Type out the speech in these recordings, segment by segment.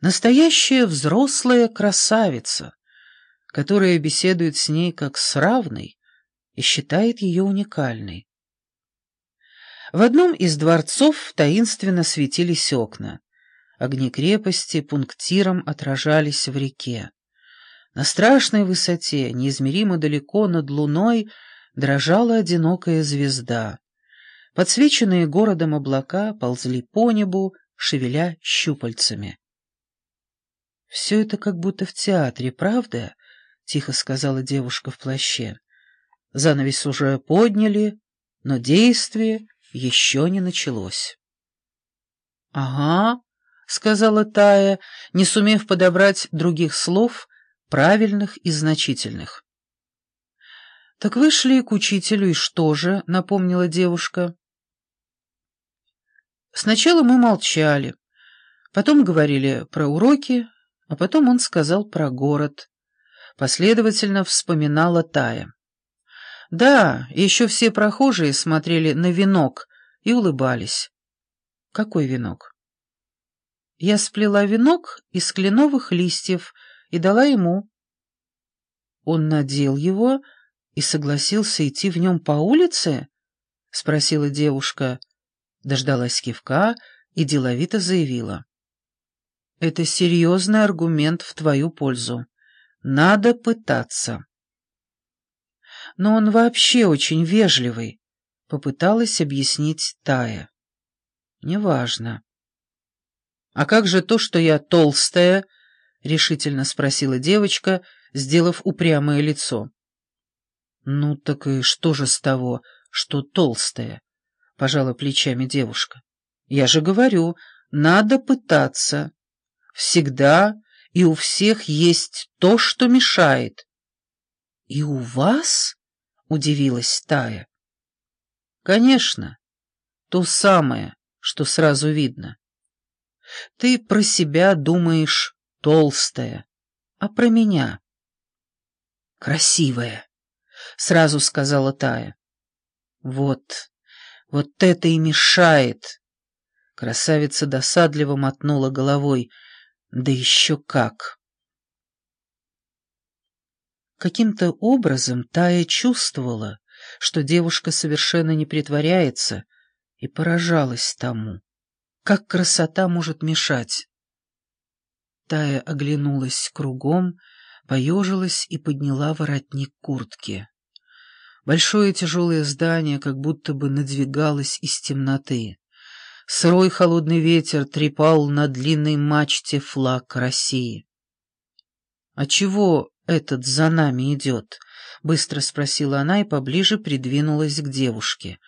Настоящая взрослая красавица, которая беседует с ней как с равной и считает ее уникальной. В одном из дворцов таинственно светились окна. Огни крепости пунктиром отражались в реке. На страшной высоте, неизмеримо далеко над луной, дрожала одинокая звезда. Подсвеченные городом облака ползли по небу, шевеля щупальцами. «Все это как будто в театре, правда?» — тихо сказала девушка в плаще. Занавес уже подняли, но действие еще не началось. «Ага», — сказала Тая, не сумев подобрать других слов, правильных и значительных. «Так вышли к учителю, и что же?» — напомнила девушка. «Сначала мы молчали, потом говорили про уроки, а потом он сказал про город. Последовательно вспоминала Тая. Да, еще все прохожие смотрели на венок и улыбались. Какой венок? Я сплела венок из кленовых листьев и дала ему. Он надел его и согласился идти в нем по улице? — спросила девушка. Дождалась кивка и деловито заявила. Это серьезный аргумент в твою пользу. Надо пытаться. Но он вообще очень вежливый, — попыталась объяснить Тая. Неважно. А как же то, что я толстая? — решительно спросила девочка, сделав упрямое лицо. Ну так и что же с того, что толстая? — пожала плечами девушка. Я же говорю, надо пытаться. Всегда и у всех есть то, что мешает. — И у вас? — удивилась Тая. — Конечно, то самое, что сразу видно. Ты про себя думаешь толстая, а про меня — красивая, — сразу сказала Тая. — Вот, вот это и мешает. Красавица досадливо мотнула головой — да еще как! Каким-то образом Тая чувствовала, что девушка совершенно не притворяется, и поражалась тому, как красота может мешать. Тая оглянулась кругом, поежилась и подняла воротник куртки. Большое тяжелое здание как будто бы надвигалось из темноты. Сырой холодный ветер трепал на длинной мачте флаг России. «А чего этот за нами идет?» — быстро спросила она и поближе придвинулась к девушке.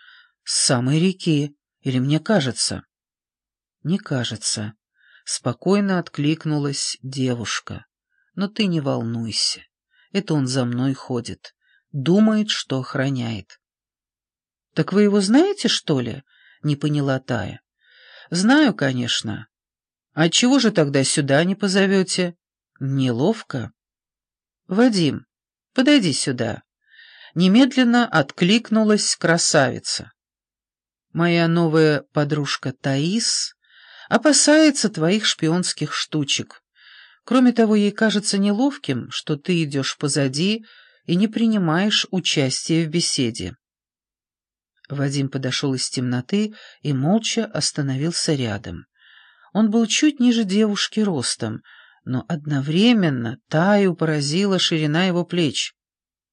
«С самой реки. Или мне кажется?» «Не кажется». Спокойно откликнулась девушка. «Но ты не волнуйся. Это он за мной ходит. Думает, что охраняет». «Так вы его знаете, что ли?» — не поняла Тая. «Знаю, конечно. А чего же тогда сюда не позовете? Неловко?» «Вадим, подойди сюда». Немедленно откликнулась красавица. «Моя новая подружка Таис опасается твоих шпионских штучек. Кроме того, ей кажется неловким, что ты идешь позади и не принимаешь участия в беседе. Вадим подошел из темноты и молча остановился рядом. Он был чуть ниже девушки ростом, но одновременно Таю поразила ширина его плеч.